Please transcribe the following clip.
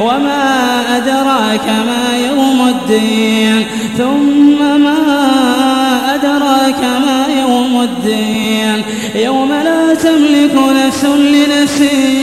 وما أدراك ما يوم الدين. ثم ما أدراك ما يوم الدين. يوم لا تملك نفس لنفس شيئا ولا